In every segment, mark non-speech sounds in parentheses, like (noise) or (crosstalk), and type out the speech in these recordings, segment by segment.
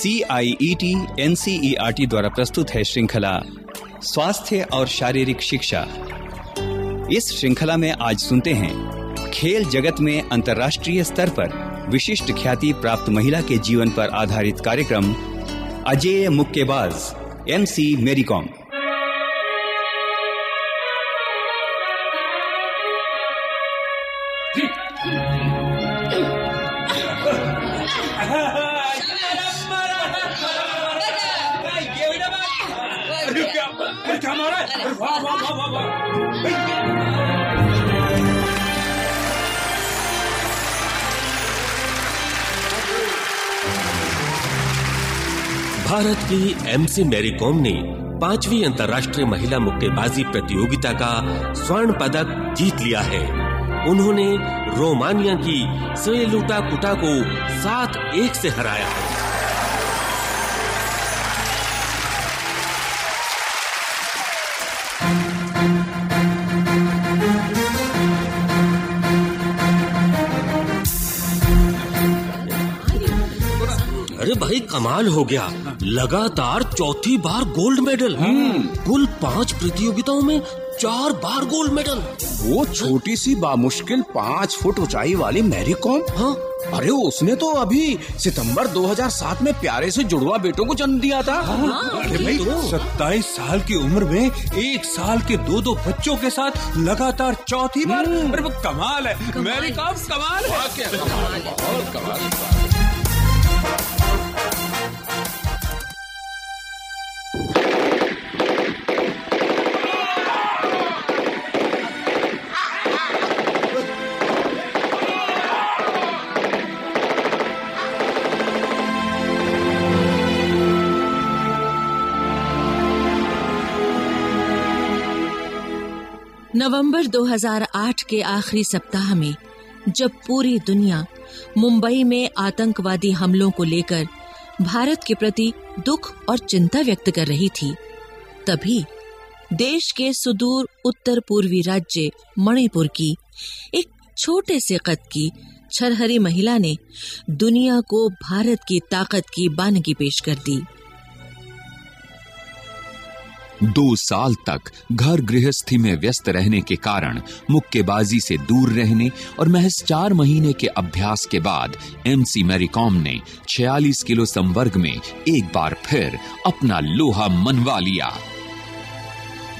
C I E T N C E R T द्वारा प्रस्तुत है श्रृंखला। स्वास्थ्य और शारीरिक शिक्षा। इस श्रृंखला में आज सुनते हैं, खेल जगत में अंतर्राष्ट्रीय स्तर पर विशिष्ट ख्याति प्राप्त महिला के जीवन पर आधारित कार्यक्रम, अजेय मुक्केबाज एम सी मेरी क्या मारा है? वाह वाह वाह वाह वाह भारत की एमसी मैरी कॉम ने पांचवी अंतर्राष्ट्रीय महिला मुक्केबाजी प्रतियोगिता का स्वर्ण पदक जीत लिया है उन्होंने रोमानिया की स्वेलुटा कुटा को सात एक से हराया है कमाल हो गया। लगातार चौथी बार गोल्ड मेडल। कुल पाँच प्रतियोगिताओं में चार बार गोल्ड मेडल। वो छोटी सी बामुश्किल पाँच फुट ऊंचाई वाली मैरी कॉम हाँ। अरे उसने तो अभी सितंबर 2007 में प्यारे से जुड़वा बेटों को जन्म दिया था। अरे भाई सत्ताईस साल की उम्र में एक साल के दो दो बच्चों के साथ लगातार चौथी बार अरे वो कमाल है। मेरी काम कमाल है। नवंबर 2008 के आखिरी सप्ताह में, जब पूरी दुनिया मुंबई में आतंकवादी हमलों को लेकर भारत के प्रति दुख और चिंता व्यक्त कर रही थी, तभी देश के सुदूर उत्तर पूर्वी राज्य मणिपुर की एक छोटे से कद की छरहरी महिला ने दुनिया को भारत की ताकत की बानगी पेश कर दी। दो साल तक घर गृहस्थी में व्यस्त रहने के कारण मुक्केबाजी से दूर रहने और महज चार महीने के अभ्यास के बाद एमसी मैरीकॉम ने 46 किलो संवर्ग में एक बार फिर अपना लोहा मनवा लिया।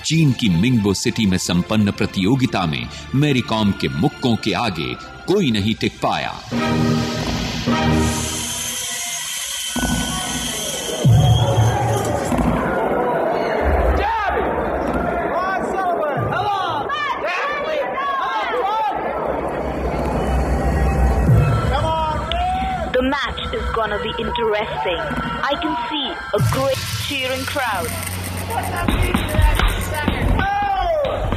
चीन की मिंगबो सिटी में संपन्न प्रतियोगिता में मैरीकॉम के मुक्कों के आगे कोई नहीं टिक पाया। Interesting. I can see a great cheering crowd.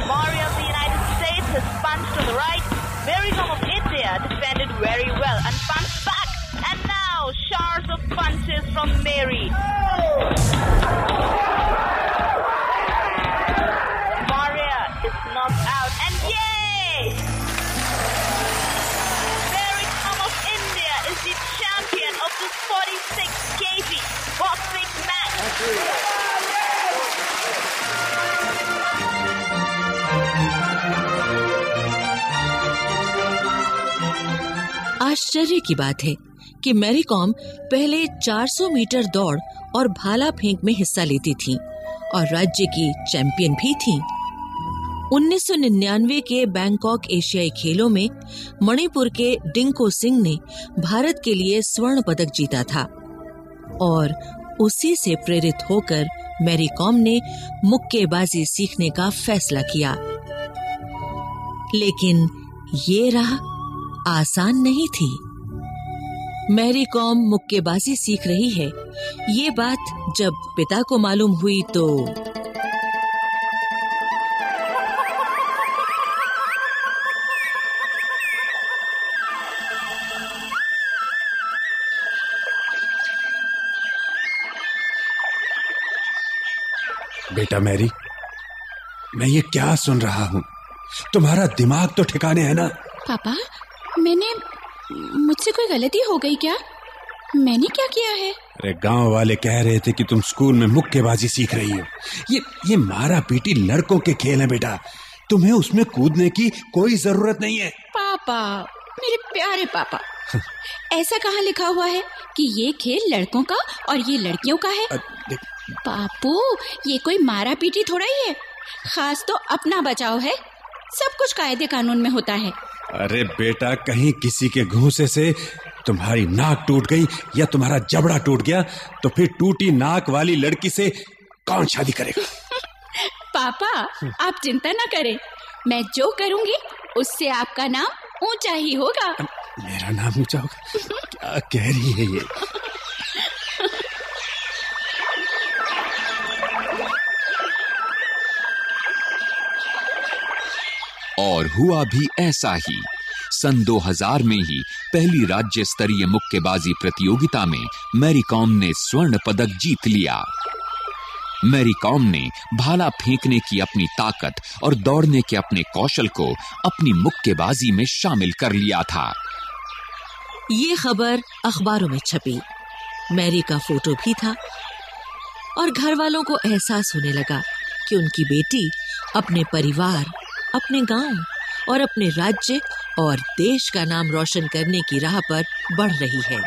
Mario of the United States has punched to the right. Mary Kom of India defended very well and punched back. And now showers of punches from Mary. आश्चर्य की बात है कि Mary com पहले 400 metre दौड़ और भाला फेंक में हिस्सा लेती थी और राज्य की चैंपियन भी थी। 1999 के बैंकॉक एशियाई खेलों में मणिपुर के डिंको सिंह ने भारत के लिए स्वर्ण पदक जीता था और उसी से प्रेरित होकर मैरी कॉम ने मुक्केबाजी सीखने का फैसला किया। लेकिन ये राह आसान नहीं थी। मैरी कॉम मुक्केबाजी सीख रही है। ये बात जब पिता को मालूम हुई तो बेटा मैरी मैं ये क्या सुन रहा हूँ? तुम्हारा दिमाग तो ठिकाने है ना? पापा मैंने मुझसे कोई गलती हो गई क्या? मैंने क्या किया है? अरे गाँव वाले कह रहे थे कि तुम स्कूल में मुक्केबाजी सीख रही हो। ये ये मारा पीटी लड़कों के खेल है बेटा। तुम्हें उसमें कूदने की कोई ज़रूरत नहीं है। पापा मेरे प्यारे पापा (laughs) ऐसा कहाँ लिखा हुआ है कि ये खेल लड़कों का और ये लड़कियों का है? पापू ये कोई मारा पीटी थोड़ा ही है। खास तो अपना बचाव है। सब कुछ कायदे कानून में होता है। अरे बेटा कहीं किसी के घूसे से तुम्हारी नाक टूट गई या तुम्हारा जबड़ा टूट गया तो फिर टूटी नाक वाली लड़की से कौन शादी करेगा? पापा आप चिंता ना करें। मैं जो करूँगी उससे आपका नाम ऊँचा ही होगा। मेरा नाम ऊँचा होगा? क्या कह रही है ये? और हुआ भी ऐसा ही। सन 2000 में ही पहली राज्य स्तरीय मुक्केबाजी प्रतियोगिता में मैरी कॉम ने स्वर्ण पदक जीत लिया। मैरी कॉम ने भाला फेंकने की अपनी ताकत और दौड़ने के अपने कौशल को अपनी मुक्केबाजी में शामिल कर लिया था। ये खबर अखबारों में छपी। मैरी का फ़ोटो भी था और घर वालों को एहसास होने लगा कि उनकी बेटी अपने परिवार अपने गाँव और अपने राज्य और देश का नाम रोशन करने की राह पर बढ़ रही है।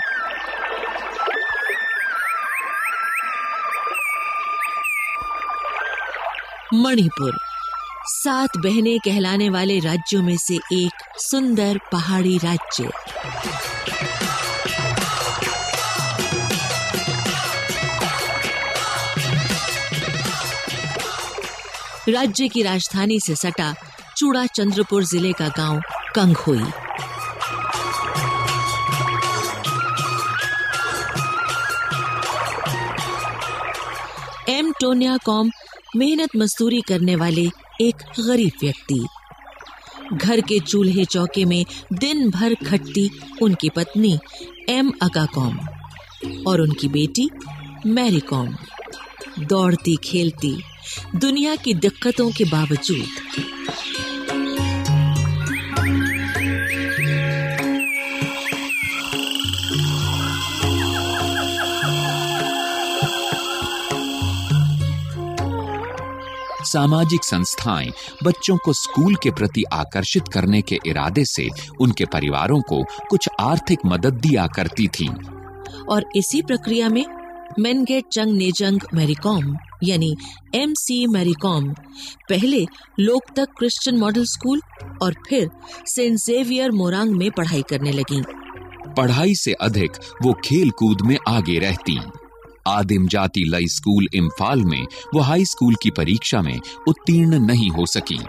मणिपुर, सात बहनें कहलाने वाले राज्यों में से एक सुंदर पहाड़ी राज्य। राज्य की राजधानी से सटा चूड़ा चंद्रपुर ज़िले का गाँव कंगहोई। एम टोनिया कॉम मेहनत मजदूरी करने वाले एक गरीब व्यक्ति। घर के चूल्हे चौके में दिन भर खटती उनकी पत्नी एम अका कॉम और उनकी बेटी मैरी कॉम। दौड़ती खेलती दुनिया की दिक्कतों के बावजूद सामाजिक संस्थाएँ बच्चों को स्कूल के प्रति आकर्षित करने के इरादे से उनके परिवारों को कुछ आर्थिक मदद दिया करती थीं। और इसी प्रक्रिया में मेनगेट चंग नेजंग मैरीकॉम यानी एम सी मैरीकॉम पहले लोकतक क्रिश्चियन मॉडल स्कूल और फिर सेंट जेवियर मोरांग में पढ़ाई करने लगी पढ़ाई से अधिक वो खेल कूद में आगे रहती आदिम जाति लई स्कूल इम्फाल में वो हाई स्कूल की परीक्षा में उत्तीर्ण नहीं हो सकी।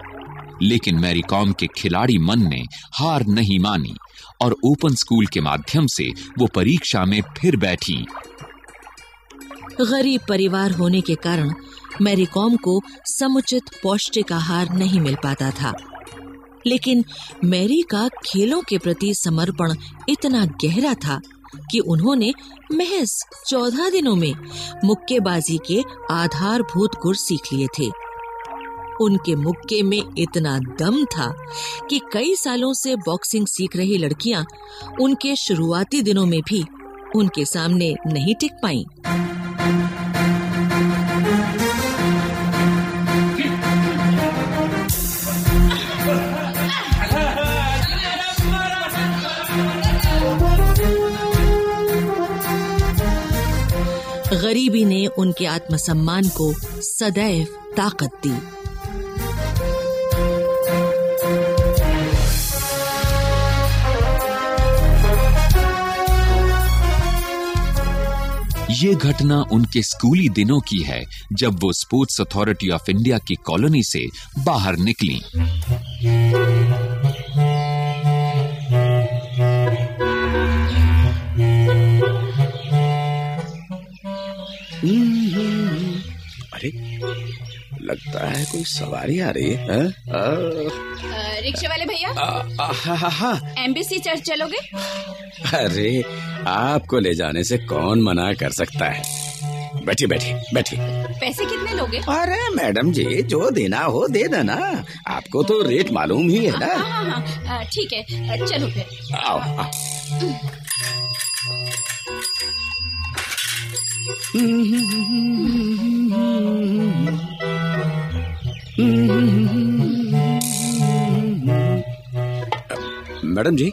लेकिन मैरी कॉम के खिलाड़ी मन ने हार नहीं मानी और ओपन स्कूल के माध्यम से वो परीक्षा में फिर बैठी। गरीब परिवार होने के कारण मैरी कॉम को समुचित पौष्टिक आहार नहीं मिल पाता था। लेकिन मैरी का खेलों के प्रति समर्पण इतना गहरा था कि उन्होंने महज चौदह दिनों में मुक्केबाजी के आधारभूत गुर सीख लिए थे उनके मुक्के में इतना दम था कि कई सालों से बॉक्सिंग सीख रही लड़कियाँ उनके शुरुआती दिनों में भी उनके सामने नहीं टिक पाईं। गरीबी ने उनके आत्मसम्मान को सदैव ताकत दी। ये घटना उनके स्कूली दिनों की है, जब वो स्पोर्ट्स अथॉरिटी ऑफ़ इंडिया की कॉलोनी से बाहर निकली। लगता है कोई सवारी आ रही है? रिक्शे वाले भैया? हा, हा, हा। एमबीसी चर्च चलोगे? अरे आपको ले जाने से कौन मना कर सकता है? बैठी बैठी बैठी पैसे कितने लोगे? अरे मैडम जी जो देना हो दे देना। आपको तो रेट मालूम ही है ना। हाँ हाँ हाँ ठीक है चलो फिर। आओ, आओ। मैडम जी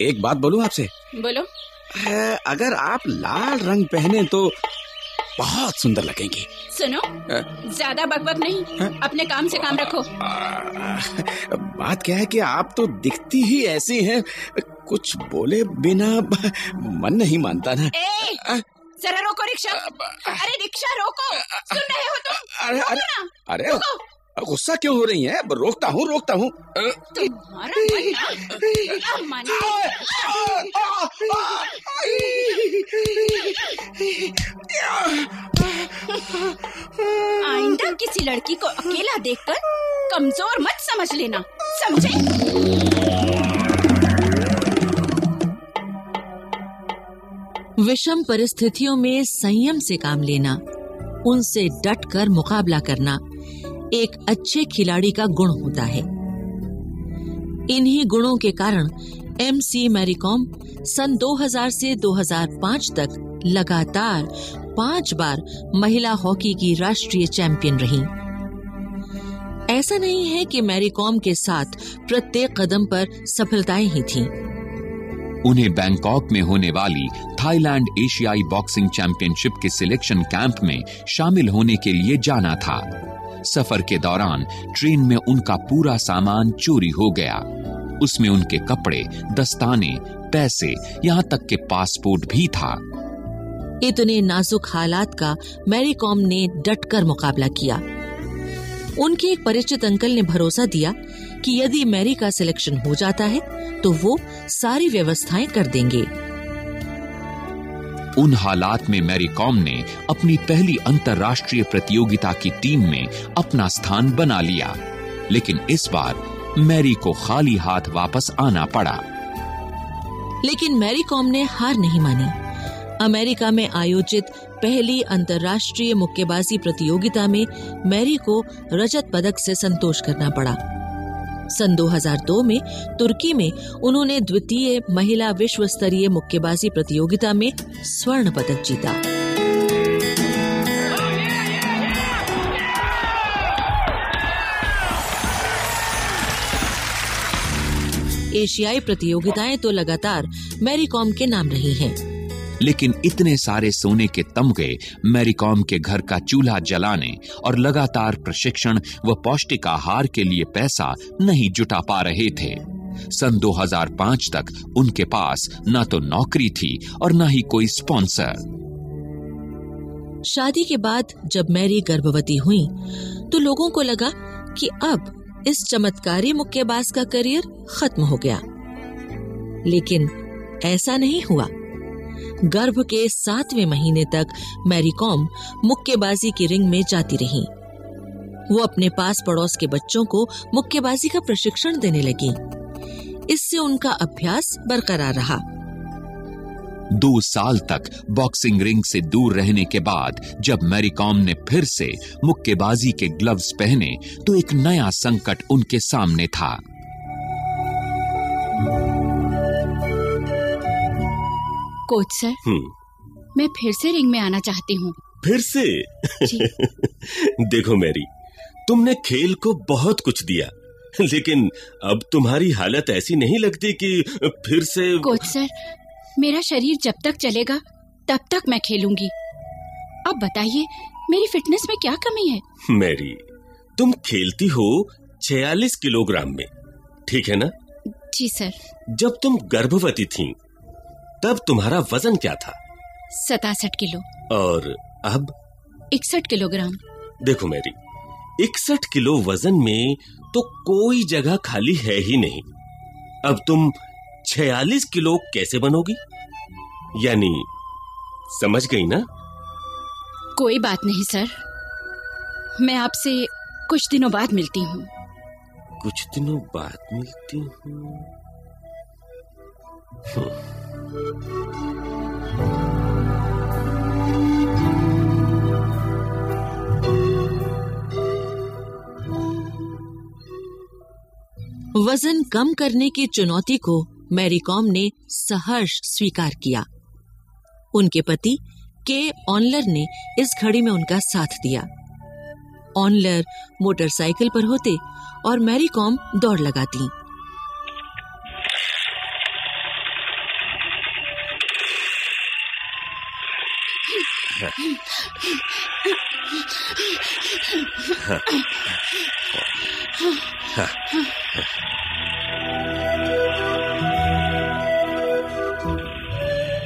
एक बात बोलूँ आपसे? बोलो। अगर आप लाल रंग पहने तो बहुत सुंदर लगेंगी। सुनो ज़्यादा बकबक नहीं अपने काम से काम रखो। आ, बात क्या है कि आप तो दिखती ही ऐसी हैं कुछ बोले बिना मन नहीं मानता ना। ए जरा रोको रिक्शा। अरे रिक्शा रोको। सुन रहे हो तुम। अरे अरे अरे गुस्सा क्यों हो रही है? रोकता हूँ रोकता हूँ। आइंदा किसी लड़की को अकेला देखकर कमज़ोर मत समझ लेना। समझे? विषम परिस्थितियों में संयम से काम लेना, उनसे डट कर मुकाबला करना एक अच्छे खिलाड़ी का गुण होता है इन्हीं गुणों के कारण एम सी मैरीकॉम सन 2000 से 2005 तक लगातार पाँच बार महिला हॉकी की राष्ट्रीय चैंपियन रही ऐसा नहीं है कि मैरीकॉम के साथ प्रत्येक कदम पर सफलताएँ ही थीं। उन्हें बैंकॉक में होने वाली थाईलैंड एशियाई बॉक्सिंग चैंपियनशिप के सिलेक्शन कैंप में शामिल होने के लिए जाना था। सफ़र के दौरान ट्रेन में उनका पूरा सामान चोरी हो गया। उसमें उनके कपड़े, दस्ताने, पैसे, यहाँ तक के पासपोर्ट भी था। इतने नाजुक हालात का मैरी कॉम ने डटकर मुकाबला किया। उनके एक परिचित अंकल ने भरोसा दिया कि यदि मैरी का सिलेक्शन हो जाता है तो वो सारी व्यवस्थाएँ कर देंगे। उन हालात में मैरी कॉम ने अपनी पहली अंतर्राष्ट्रीय प्रतियोगिता की टीम में अपना स्थान बना लिया। लेकिन इस बार मैरी को खाली हाथ वापस आना पड़ा। लेकिन मैरी कॉम ने हार नहीं मानी। अमेरिका में आयोजित पहली अंतर्राष्ट्रीय मुक्केबाजी प्रतियोगिता में मैरी को रजत पदक से संतोष करना पड़ा सन 2002 में तुर्की में उन्होंने द्वितीय महिला विश्व स्तरीय मुक्केबाजी प्रतियोगिता में स्वर्ण पदक जीता एशियाई प्रतियोगिताएँ तो लगातार मैरी कॉम के नाम रही हैं। लेकिन इतने सारे सोने के तमगे मैरीकॉम के घर का चूल्हा जलाने और लगातार प्रशिक्षण व पौष्टिक आहार के लिए पैसा नहीं जुटा पा रहे थे। सन 2005 तक उनके पास न तो नौकरी थी और न ही कोई स्पॉन्सर। शादी के बाद जब मैरी गर्भवती हुई तो लोगों को लगा कि अब इस चमत्कारी मुक्केबाज का करियर खत्म हो गया। लेकिन ऐसा नहीं हुआ। गर्भ के सातवें महीने तक मैरी कॉम मुक्केबाजी की रिंग में जाती रही। वो अपने पास पड़ोस के बच्चों को मुक्केबाजी का प्रशिक्षण देने लगी। इससे उनका अभ्यास बरकरार रहा। दो साल तक बॉक्सिंग रिंग से दूर रहने के बाद जब मैरी कॉम ने फिर से मुक्केबाजी के ग्लव्स पहने तो एक नया संकट उनके सामने था। Coach sir. हम्म। मैं फिर से रिंग में आना चाहती हूँ। फिर से? (laughs) देखो मैरी तुमने खेल को बहुत कुछ दिया लेकिन अब तुम्हारी हालत ऐसी नहीं लगती कि फिर से कोच सर मेरा शरीर जब तक चलेगा तब तक मैं खेलूँगी। अब बताइए मेरी फिटनेस में क्या कमी है? मैरी तुम खेलती हो 46 किलोग्राम में ठीक है ना? जी सर। जब तुम गर्भवती थी तब तुम्हारा वज़न क्या था? सतासठ किलो। और अब? इकसठ किलोग्राम। देखो मेरी इकसठ किलो वज़न में तो कोई जगह खाली है ही नहीं। अब तुम 46 किलो कैसे बनोगी? यानी समझ गई ना? कोई बात नहीं सर। मैं आपसे कुछ दिनों बाद मिलती हूँ। कुछ दिनों बाद मिलती हूँ? वज़न कम करने की चुनौती को मैरी कॉम ने सहर्ष स्वीकार किया। उनके पति के ऑनलर ने इस घड़ी में उनका साथ दिया। ऑनलर मोटरसाइकिल पर होते और मैरी कॉम दौड़ लगाती।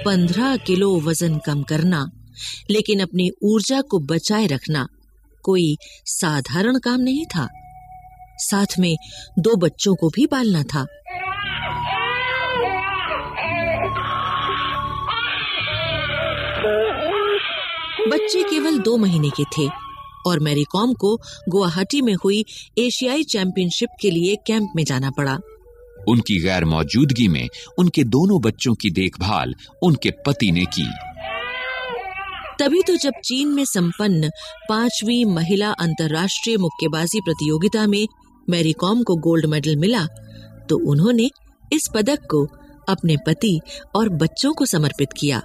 पंद्रह किलो वज़न कम करना, लेकिन अपनी ऊर्जा को बचाए रखना कोई साधारण काम नहीं था। साथ में दो बच्चों को भी पालना था। बच्चे केवल दो महीने के थे और मैरी कॉम को गुवाहाटी में हुई एशियाई चैंपियनशिप के लिए कैंप में जाना पड़ा। उनकी गैर मौजूदगी में उनके दोनों बच्चों की देखभाल उनके पति ने की। तभी तो जब चीन में संपन्न पांचवी महिला अंतर्राष्ट्रीय मुक्केबाजी प्रतियोगिता में मैरी कॉम को गोल्ड मेडल मिला तो उन्होंने इस पदक को अपने पति और बच्चों को समर्पित किया।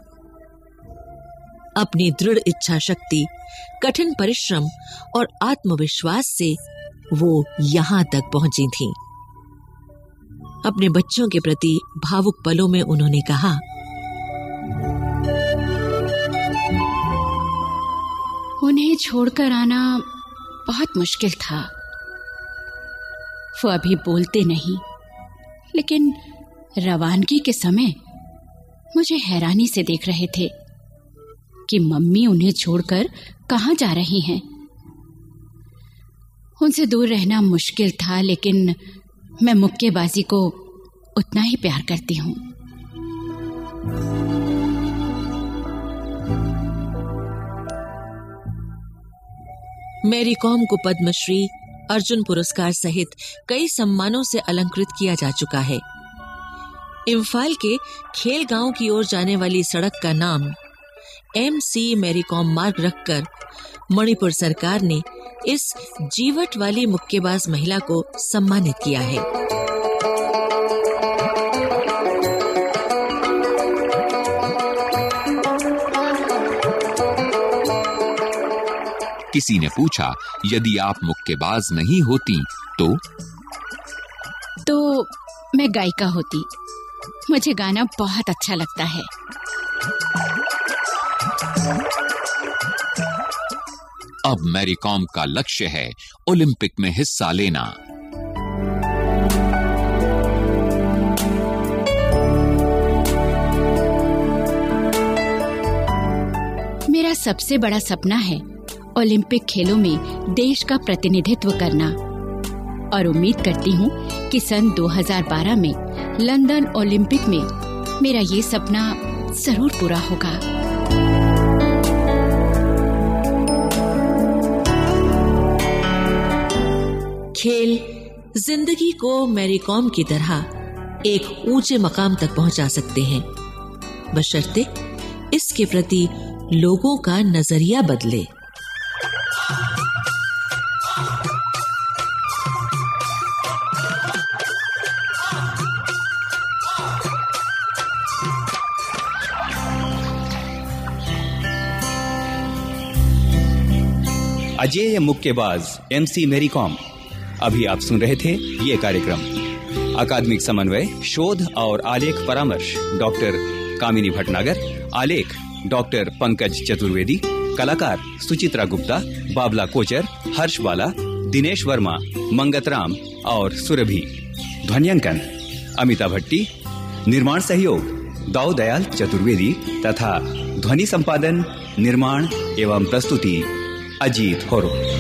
अपनी दृढ़ इच्छा शक्ति कठिन परिश्रम और आत्मविश्वास से वो यहाँ तक पहुँची थीं। अपने बच्चों के प्रति भावुक पलों में उन्होंने कहा, उन्हें छोड़कर आना बहुत मुश्किल था वो अभी बोलते नहीं, लेकिन रवानगी के समय मुझे हैरानी से देख रहे थे कि मम्मी उन्हें छोड़कर कहाँ जा रही हैं? उनसे दूर रहना मुश्किल था, लेकिन मैं मुक्केबाजी को उतना ही प्यार करती हूँ। मैरी कॉम को पद्मश्री, अर्जुन पुरस्कार सहित कई सम्मानों से अलंकृत किया जा चुका है। इम्फाल के खेल गाँव की ओर जाने वाली सड़क का नाम एम सी मैरी कॉम मार्ग रखकर मणिपुर सरकार ने इस जीवट वाली मुक्केबाज महिला को सम्मानित किया है। किसी ने पूछा यदि आप मुक्केबाज नहीं होती तो? तो मैं गायिका होती। मुझे गाना बहुत अच्छा लगता है। अब मैरी कॉम का लक्ष्य है ओलंपिक में हिस्सा लेना। मेरा सबसे बड़ा सपना है ओलंपिक खेलों में देश का प्रतिनिधित्व करना। और उम्मीद करती हूँ कि सन 2012 में लंदन ओलंपिक में मेरा ये सपना ज़रूर पूरा होगा। खेल ज़िंदगी को मैरी कॉम की तरह एक ऊँचे मकाम तक पहुँचा सकते हैं। बशर्ते इसके प्रति लोगों का नज़रिया बदले। अजेय मुक्केबाज एमसी मेरी कॉम। अभी आप सुन रहे थे ये कार्यक्रम। अकादमिक समन्वय, शोध और आलेख परामर्श, डॉक्टर कामिनी भटनागर, आलेख, डॉक्टर पंकज चतुर्वेदी, कलाकार सुचित्रा गुप्ता, बाबला कोचर हर्ष बाला दिनेश वर्मा, मंगत राम और सुरभि। ध्वनियांकन, अमिता भट्टी। निर्माण सहयोग, दाऊ दयाल चतुर्वेदी तथा ध्वनि संपादन, निर्माण एवं प्रस्तुति, अजीत होरो।